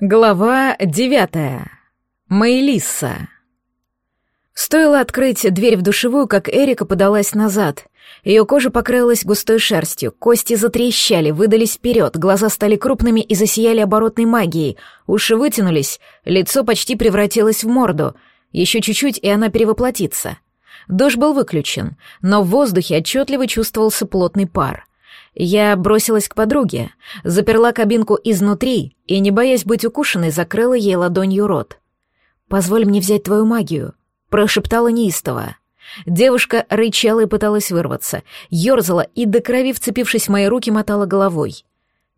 Глава девятая. Мэйлисса. Стоило открыть дверь в душевую, как Эрика подалась назад. Ее кожа покрылась густой шерстью, кости затрещали, выдались вперед, глаза стали крупными и засияли оборотной магией, уши вытянулись, лицо почти превратилось в морду. Еще чуть-чуть, и она перевоплотится. Дождь был выключен, но в воздухе отчетливо чувствовался плотный пар. Я бросилась к подруге, заперла кабинку изнутри и, не боясь быть укушенной, закрыла ей ладонью рот. «Позволь мне взять твою магию», — прошептала неистово. Девушка рычала и пыталась вырваться, ерзала и, до крови вцепившись в мои руки, мотала головой.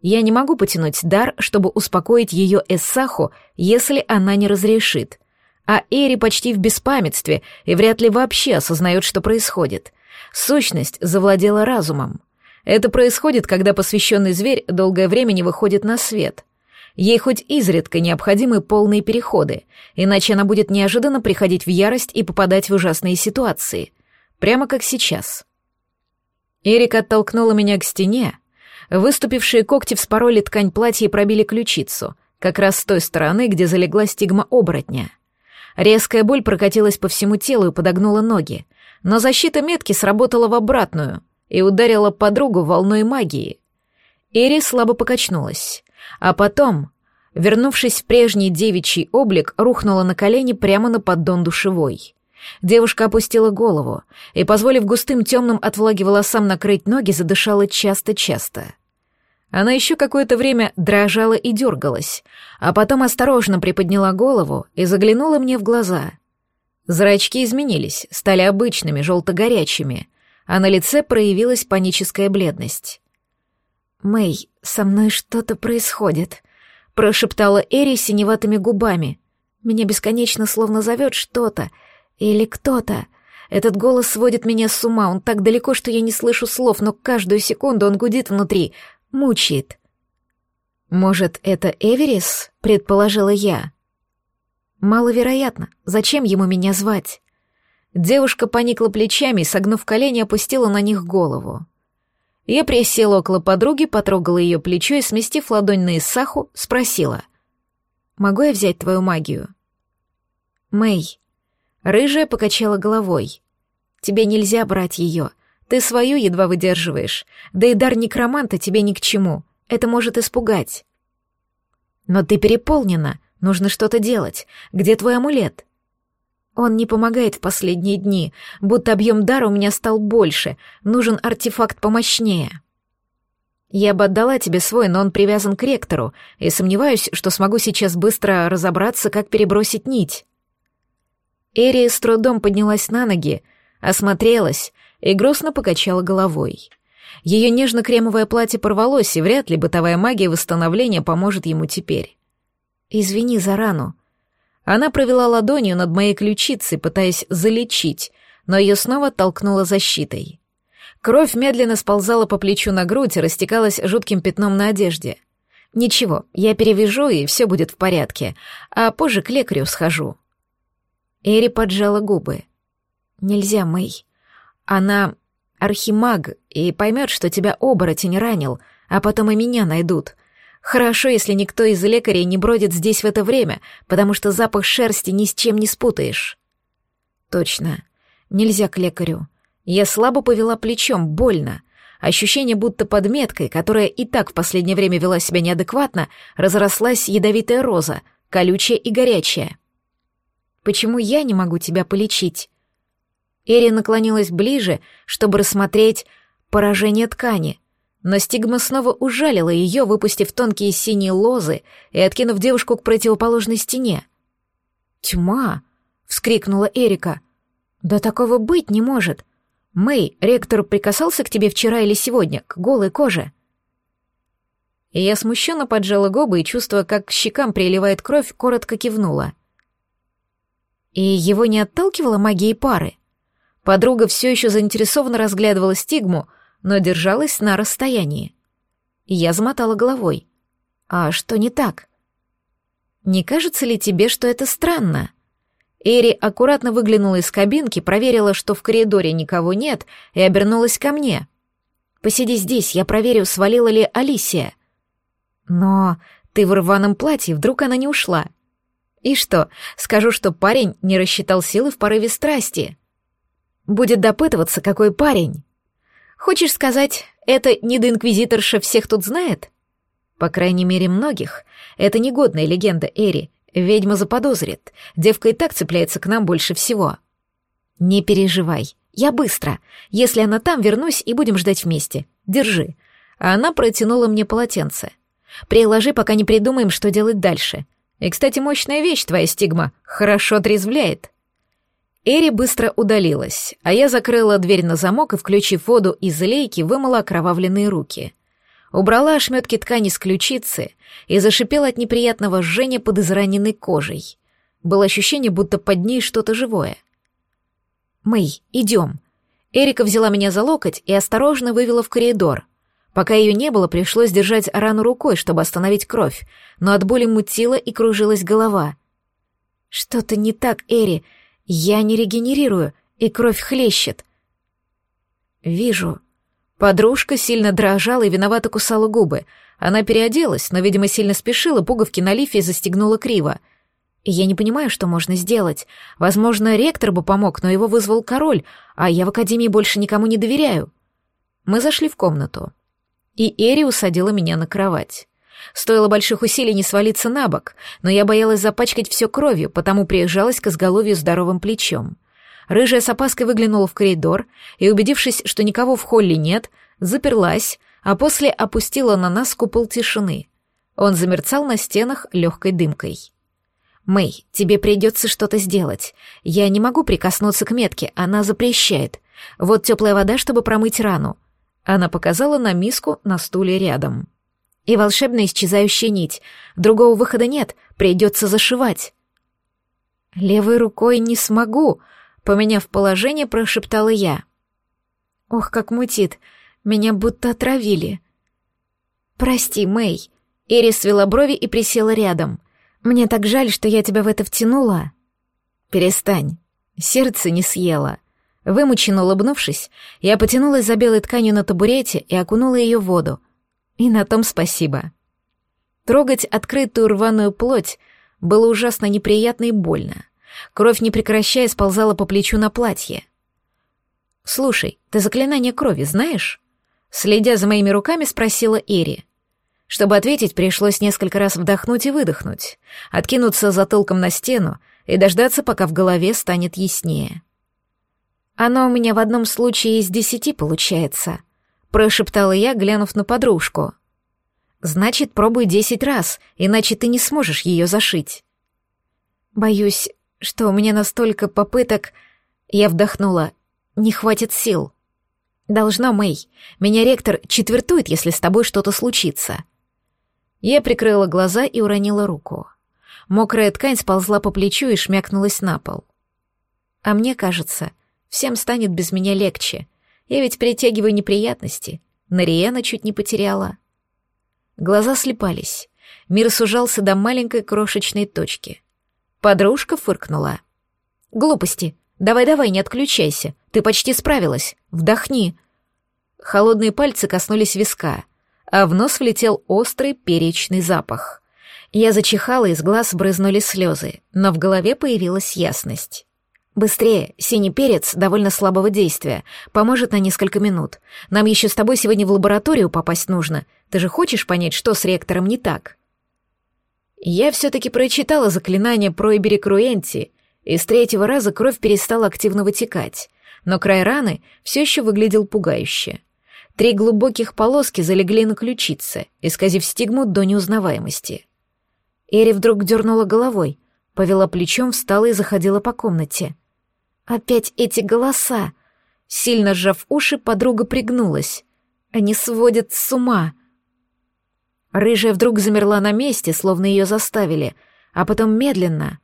Я не могу потянуть дар, чтобы успокоить ее Эссаху, если она не разрешит. А Эри почти в беспамятстве и вряд ли вообще осознает, что происходит. Сущность завладела разумом. Это происходит, когда посвященный зверь долгое время не выходит на свет. Ей хоть изредка необходимы полные переходы, иначе она будет неожиданно приходить в ярость и попадать в ужасные ситуации. Прямо как сейчас. Эрик оттолкнула меня к стене. Выступившие когти вспороли ткань платья и пробили ключицу, как раз с той стороны, где залегла стигма оборотня. Резкая боль прокатилась по всему телу и подогнула ноги, но защита метки сработала в обратную — и ударила подругу волной магии. Ири слабо покачнулась, а потом, вернувшись в прежний девичий облик, рухнула на колени прямо на поддон душевой. Девушка опустила голову и, позволив густым темным от влаги волосам накрыть ноги, задышала часто-часто. Она еще какое-то время дрожала и дергалась, а потом осторожно приподняла голову и заглянула мне в глаза. Зрачки изменились, стали обычными, желто-горячими — а на лице проявилась паническая бледность. «Мэй, со мной что-то происходит», — прошептала Эри синеватыми губами. «Меня бесконечно словно зовет что-то или кто-то. Этот голос сводит меня с ума, он так далеко, что я не слышу слов, но каждую секунду он гудит внутри, мучает». «Может, это Эверис?» — предположила я. «Маловероятно. Зачем ему меня звать?» Девушка поникла плечами согнув колени, опустила на них голову. Я присела около подруги, потрогала ее плечо и, сместив ладонь на Исаху, спросила. «Могу я взять твою магию?» «Мэй». Рыжая покачала головой. «Тебе нельзя брать ее. Ты свою едва выдерживаешь. Да и дар некроманта тебе ни к чему. Это может испугать». «Но ты переполнена. Нужно что-то делать. Где твой амулет?» Он не помогает в последние дни, будто объем дара у меня стал больше, нужен артефакт помощнее. Я бы отдала тебе свой, но он привязан к ректору, и сомневаюсь, что смогу сейчас быстро разобраться, как перебросить нить. Эрия с трудом поднялась на ноги, осмотрелась и грустно покачала головой. Ее нежно-кремовое платье порвалось, и вряд ли бытовая магия восстановления поможет ему теперь. «Извини за рану», она провела ладонью над моей ключицей, пытаясь залечить, но ее снова толкнула защитой. Кровь медленно сползала по плечу на грудь и растекалась жутким пятном на одежде. «Ничего, я перевяжу, и все будет в порядке, а позже к лекарю схожу». Эри поджала губы. «Нельзя, Мэй. Она архимаг и поймет, что тебя оборотень ранил, а потом и меня найдут. Хорошо, если никто из лекарей не бродит здесь в это время, потому что запах шерсти ни с чем не спутаешь. Точно. Нельзя к лекарю. Я слабо повела плечом, больно. Ощущение, будто под меткой, которая и так в последнее время вела себя неадекватно, разрослась ядовитая роза, колючая и горячая. «Почему я не могу тебя полечить?» Эри наклонилась ближе, чтобы рассмотреть поражение ткани — но стигма снова ужалила ее, выпустив тонкие синие лозы и откинув девушку к противоположной стене. «Тьма!» — вскрикнула Эрика. «Да такого быть не может! Мэй, ректор прикасался к тебе вчера или сегодня, к голой коже?» И я смущенно поджала губы и, чувствуя, как к щекам приливает кровь, коротко кивнула. И его не отталкивала магией пары. Подруга все еще заинтересованно разглядывала стигму — но держалась на расстоянии. Я замотала головой. «А что не так?» «Не кажется ли тебе, что это странно?» Эри аккуратно выглянула из кабинки, проверила, что в коридоре никого нет, и обернулась ко мне. «Посиди здесь, я проверю, свалила ли Алисия». «Но ты в рваном платье, вдруг она не ушла. И что, скажу, что парень не рассчитал силы в порыве страсти. Будет допытываться, какой парень. Хочешь сказать, это недоинквизиторша всех тут знает? По крайней мере, многих. Это негодная легенда Эри. Ведьма заподозрит. Девка и так цепляется к нам больше всего. Не переживай. Я быстро. Если она там, вернусь и будем ждать вместе. Держи. А она протянула мне полотенце. Приложи, пока не придумаем, что делать дальше. И, кстати, мощная вещь твоя стигма. Хорошо отрезвляет. Эри быстро удалилась, а я закрыла дверь на замок и, включив воду из лейки, вымыла окровавленные руки убрала ошметки ткани с ключицы и зашипела от неприятного жжения под израненной кожей. Было ощущение, будто под ней что-то живое. «Мэй, идем». Эрика взяла меня за локоть и осторожно вывела в коридор. Пока ее не было, пришлось держать рану рукой, чтобы остановить кровь, но от боли мутила и кружилась голова. «Что-то не так, Эри. Я не регенерирую, и кровь хлещет». «Вижу», Подружка сильно дрожала и виновато кусала губы. Она переоделась, но, видимо, сильно спешила, пуговки на лифе застегнула криво. Я не понимаю, что можно сделать. Возможно, ректор бы помог, но его вызвал король, а я в академии больше никому не доверяю. Мы зашли в комнату. И Эри усадила меня на кровать. Стоило больших усилий не свалиться на бок, но я боялась запачкать все кровью, потому прижалась к изголовью здоровым плечом. Рыжая с опаской выглянула в коридор и, убедившись, что никого в холле нет, заперлась, а после опустила на нас купол тишины. Он замерцал на стенах легкой дымкой. «Мэй, тебе придется что-то сделать. Я не могу прикоснуться к метке, она запрещает. Вот теплая вода, чтобы промыть рану». Она показала на миску на стуле рядом. «И волшебная исчезающая нить. Другого выхода нет, придется зашивать». «Левой рукой не смогу», Поменяв положение, прошептала я. Ох, как мутит. Меня будто отравили. Прости, Мэй. Ирис свела брови и присела рядом. Мне так жаль, что я тебя в это втянула. Перестань. Сердце не съело. Вымученно улыбнувшись, я потянулась за белой тканью на табурете и окунула ее в воду. И на том спасибо. Трогать открытую рваную плоть было ужасно неприятно и больно. Кровь, не прекращая, сползала по плечу на платье. «Слушай, ты заклинание крови знаешь?» Следя за моими руками, спросила Эри. Чтобы ответить, пришлось несколько раз вдохнуть и выдохнуть, откинуться затылком на стену и дождаться, пока в голове станет яснее. «Оно у меня в одном случае из десяти получается», — прошептала я, глянув на подружку. «Значит, пробуй десять раз, иначе ты не сможешь ее зашить». «Боюсь, что у меня настолько попыток... Я вдохнула. Не хватит сил. Должна, Мэй. Меня ректор четвертует, если с тобой что-то случится. Я прикрыла глаза и уронила руку. Мокрая ткань сползла по плечу и шмякнулась на пол. А мне кажется, всем станет без меня легче. Я ведь притягиваю неприятности. Нариена чуть не потеряла. Глаза слепались. Мир сужался до маленькой крошечной точки. Подружка фыркнула. «Глупости. Давай-давай, не отключайся. Ты почти справилась. Вдохни». Холодные пальцы коснулись виска, а в нос влетел острый перечный запах. Я зачихала, из глаз брызнули слезы, но в голове появилась ясность. «Быстрее, синий перец довольно слабого действия, поможет на несколько минут. Нам еще с тобой сегодня в лабораторию попасть нужно. Ты же хочешь понять, что с реактором не так?» Я все-таки прочитала заклинание про Иберикруэнти, и с третьего раза кровь перестала активно вытекать, но край раны все еще выглядел пугающе. Три глубоких полоски залегли на ключице, исказив стигму до неузнаваемости. Эри вдруг дернула головой, повела плечом, встала и заходила по комнате. Опять эти голоса! Сильно сжав уши, подруга пригнулась. Они сводят с ума. Рыжая вдруг замерла на месте, словно ее заставили, а потом медленно,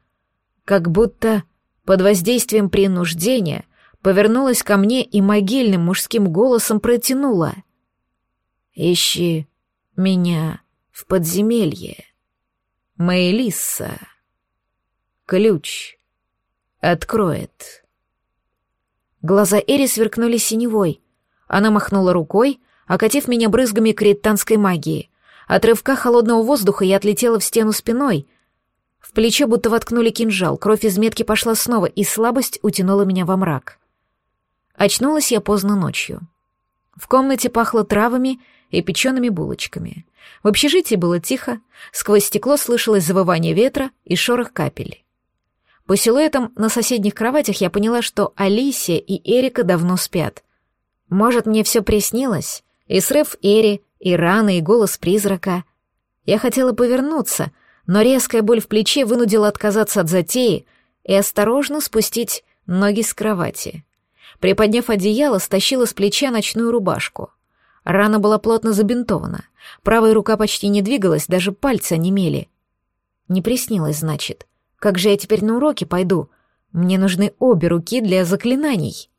как будто под воздействием принуждения, повернулась ко мне и могильным мужским голосом протянула. «Ищи меня в подземелье, Мэйлисса. Ключ откроет». Глаза Эри сверкнули синевой. Она махнула рукой, окатив меня брызгами кританской магии — От рывка холодного воздуха я отлетела в стену спиной. В плечо будто воткнули кинжал, кровь из метки пошла снова, и слабость утянула меня во мрак. Очнулась я поздно ночью. В комнате пахло травами и печеными булочками. В общежитии было тихо, сквозь стекло слышалось завывание ветра и шорох капель. По силуэтам на соседних кроватях я поняла, что Алисия и Эрика давно спят. Может, мне все приснилось? И срыв Эри, и раны, и голос призрака. Я хотела повернуться, но резкая боль в плече вынудила отказаться от затеи и осторожно спустить ноги с кровати. Приподняв одеяло, стащила с плеча ночную рубашку. Рана была плотно забинтована. Правая рука почти не двигалась, даже пальцы онемели. Не приснилось, значит. Как же я теперь на уроки пойду? Мне нужны обе руки для заклинаний.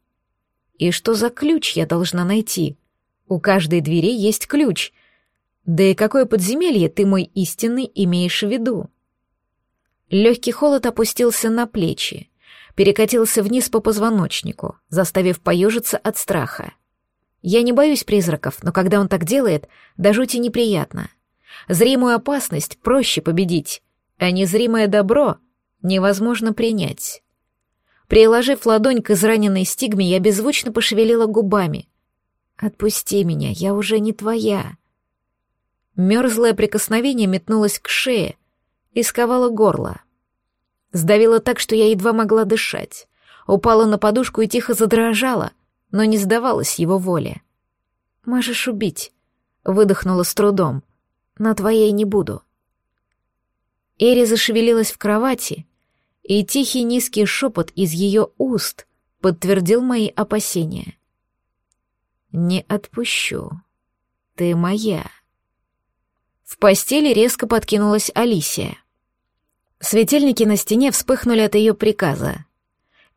И что за ключ я должна найти? У каждой двери есть ключ. Да и какое подземелье ты, мой истинный, имеешь в виду? Легкий холод опустился на плечи, перекатился вниз по позвоночнику, заставив поежиться от страха. Я не боюсь призраков, но когда он так делает, до жути неприятно. Зримую опасность проще победить, а незримое добро невозможно принять. Приложив ладонь к израненной стигме, я беззвучно пошевелила губами. «Отпусти меня, я уже не твоя». Мерзлое прикосновение метнулось к шее и сковало горло. Сдавило так, что я едва могла дышать. Упала на подушку и тихо задрожала, но не сдавалась его воле. «Можешь убить», — выдохнула с трудом, — «но твоей не буду». Эри зашевелилась в кровати, и тихий низкий шепот из ее уст подтвердил мои опасения. «Не отпущу. Ты моя». В постели резко подкинулась Алисия. Светильники на стене вспыхнули от ее приказа.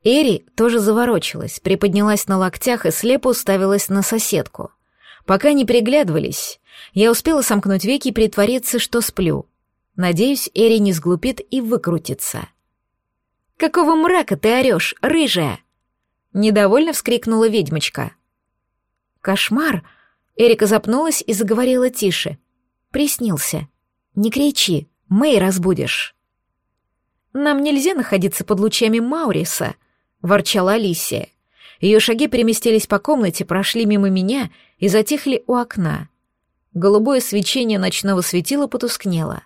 Эри тоже заворочилась, приподнялась на локтях и слепо уставилась на соседку. Пока не приглядывались, я успела сомкнуть веки и притвориться, что сплю. Надеюсь, Эри не сглупит и выкрутится. «Какого мрака ты орешь, рыжая?» Недовольно вскрикнула ведьмочка. «Кошмар!» Эрика запнулась и заговорила тише. «Приснился. Не кричи, Мэй разбудишь». «Нам нельзя находиться под лучами Мауриса», — ворчала Алисия. Ее шаги переместились по комнате, прошли мимо меня и затихли у окна. Голубое свечение ночного светила потускнело.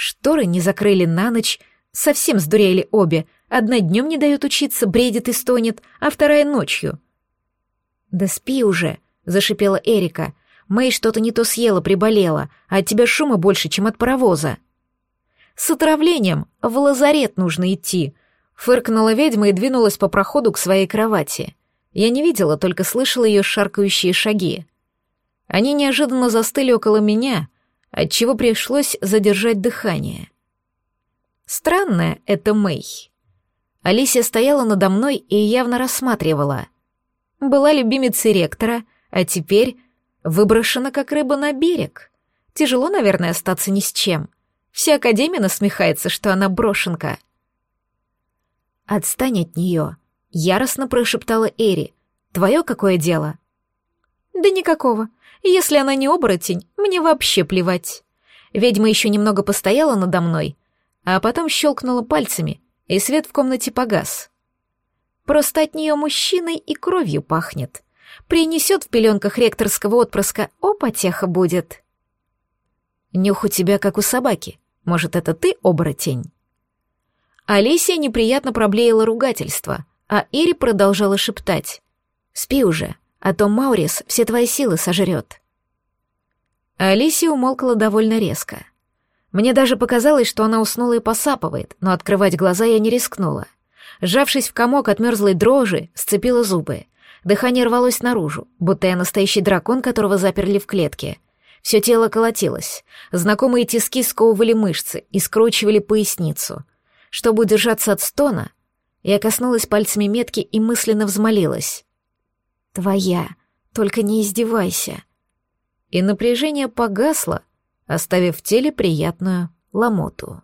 Шторы не закрыли на ночь, Совсем сдурели обе. Одна днем не дает учиться, бредит и стонет, а вторая ночью. «Да спи уже», — зашипела Эрика. «Мэй что-то не то съела, приболела, а от тебя шума больше, чем от паровоза». «С отравлением в лазарет нужно идти», — фыркнула ведьма и двинулась по проходу к своей кровати. Я не видела, только слышала ее шаркающие шаги. Они неожиданно застыли около меня, отчего пришлось задержать дыхание. Странная это Мэй. Алисия стояла надо мной и явно рассматривала. Была любимицей ректора, а теперь выброшена как рыба на берег. Тяжело, наверное, остаться ни с чем. Вся Академия насмехается, что она брошенка. «Отстань от нее», — яростно прошептала Эри. «Твое какое дело?» «Да никакого. Если она не оборотень, мне вообще плевать». Ведьма еще немного постояла надо мной, а потом щелкнула пальцами, и свет в комнате погас. Просто от нее мужчиной и кровью пахнет. Принесет в пеленках ректорского отпрыска, о, потеха будет. Нюх у тебя, как у собаки. Может, это ты, оборотень? Алисия неприятно проблеяла ругательство, а Ири продолжала шептать. «Спи уже, а то Маурис все твои силы сожрет». Алисия умолкла довольно резко — мне даже показалось, что она уснула и посапывает, но открывать глаза я не рискнула. Сжавшись в комок от мерзлой дрожи, сцепила зубы. Дыхание рвалось наружу, будто я настоящий дракон, которого заперли в клетке. Все тело колотилось. Знакомые тиски сковывали мышцы и скручивали поясницу. Чтобы удержаться от стона, я коснулась пальцами метки и мысленно взмолилась. «Твоя, только не издевайся». И напряжение погасло, оставив в теле приятную ломоту.